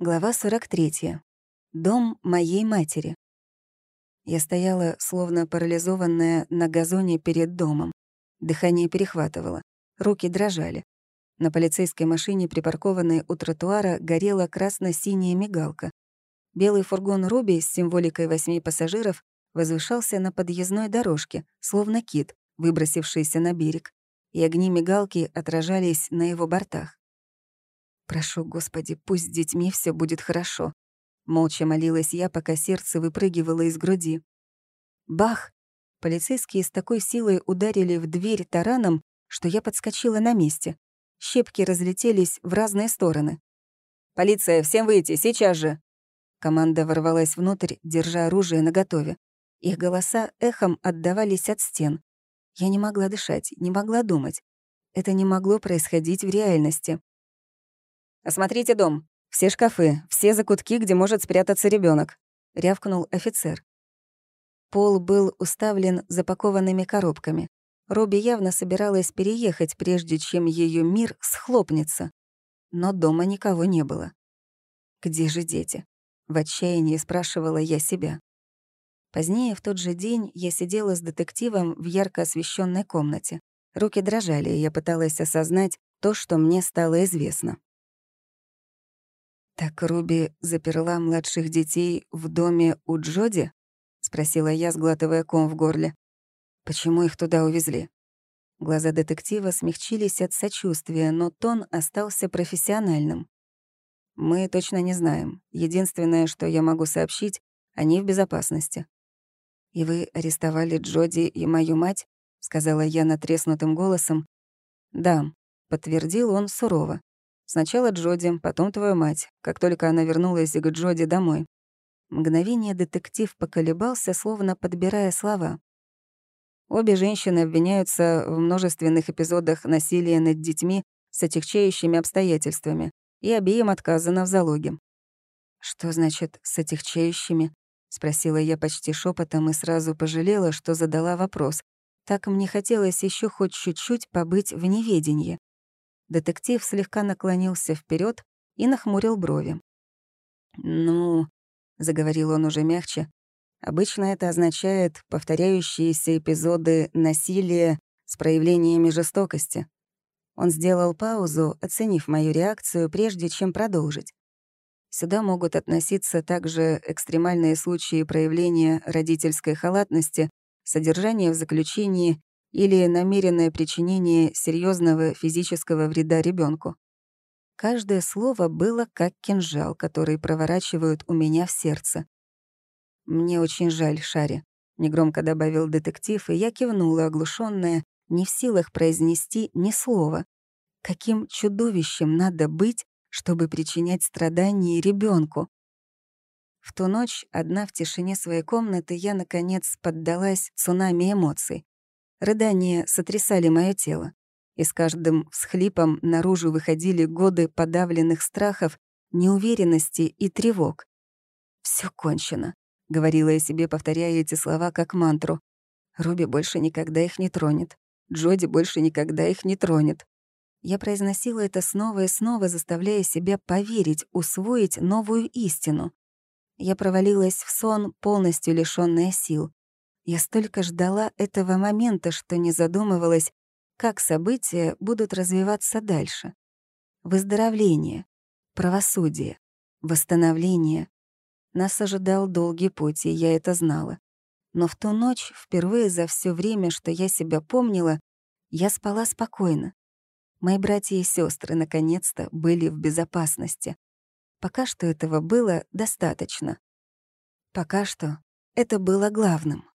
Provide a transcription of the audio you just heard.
Глава 43. Дом моей матери. Я стояла, словно парализованная, на газоне перед домом. Дыхание перехватывало, руки дрожали. На полицейской машине, припаркованной у тротуара, горела красно-синяя мигалка. Белый фургон Руби с символикой восьми пассажиров возвышался на подъездной дорожке, словно кит, выбросившийся на берег, и огни мигалки отражались на его бортах. Прошу, Господи, пусть с детьми все будет хорошо. Молча молилась я, пока сердце выпрыгивало из груди. Бах! Полицейские с такой силой ударили в дверь тараном, что я подскочила на месте. Щепки разлетелись в разные стороны. «Полиция, всем выйти, сейчас же!» Команда ворвалась внутрь, держа оружие наготове. Их голоса эхом отдавались от стен. Я не могла дышать, не могла думать. Это не могло происходить в реальности. «Осмотрите дом. Все шкафы, все закутки, где может спрятаться ребенок, рявкнул офицер. Пол был уставлен запакованными коробками. Робби явно собиралась переехать, прежде чем ее мир схлопнется. Но дома никого не было. «Где же дети?» — в отчаянии спрашивала я себя. Позднее, в тот же день, я сидела с детективом в ярко освещенной комнате. Руки дрожали, и я пыталась осознать то, что мне стало известно. «Так Руби заперла младших детей в доме у Джоди?» — спросила я, сглатывая ком в горле. «Почему их туда увезли?» Глаза детектива смягчились от сочувствия, но тон остался профессиональным. «Мы точно не знаем. Единственное, что я могу сообщить, они в безопасности». «И вы арестовали Джоди и мою мать?» — сказала я натреснутым голосом. «Да», — подтвердил он сурово. Сначала Джоди, потом твою мать, как только она вернулась к Джоди домой. Мгновение детектив поколебался, словно подбирая слова. Обе женщины обвиняются в множественных эпизодах насилия над детьми с отягчающими обстоятельствами, и обеим отказано в залоге. «Что значит «с отягчающими»?» — спросила я почти шепотом и сразу пожалела, что задала вопрос. Так мне хотелось еще хоть чуть-чуть побыть в неведении. Детектив слегка наклонился вперед и нахмурил брови. «Ну», — заговорил он уже мягче, «обычно это означает повторяющиеся эпизоды насилия с проявлениями жестокости». Он сделал паузу, оценив мою реакцию, прежде чем продолжить. Сюда могут относиться также экстремальные случаи проявления родительской халатности, содержание в заключении или намеренное причинение серьезного физического вреда ребенку. Каждое слово было как кинжал, который проворачивают у меня в сердце. «Мне очень жаль, Шари», — негромко добавил детектив, и я кивнула, оглушенная, не в силах произнести ни слова. Каким чудовищем надо быть, чтобы причинять страдания ребенку? В ту ночь, одна в тишине своей комнаты, я, наконец, поддалась цунами эмоций. Рыдания сотрясали мое тело, и с каждым всхлипом наружу выходили годы подавленных страхов, неуверенности и тревог. Все кончено», — говорила я себе, повторяя эти слова как мантру. «Руби больше никогда их не тронет. Джоди больше никогда их не тронет». Я произносила это снова и снова, заставляя себя поверить, усвоить новую истину. Я провалилась в сон, полностью лишённая сил. Я столько ждала этого момента, что не задумывалась, как события будут развиваться дальше. Выздоровление, правосудие, восстановление. Нас ожидал долгий путь, и я это знала. Но в ту ночь, впервые за все время, что я себя помнила, я спала спокойно. Мои братья и сестры наконец-то были в безопасности. Пока что этого было достаточно. Пока что это было главным.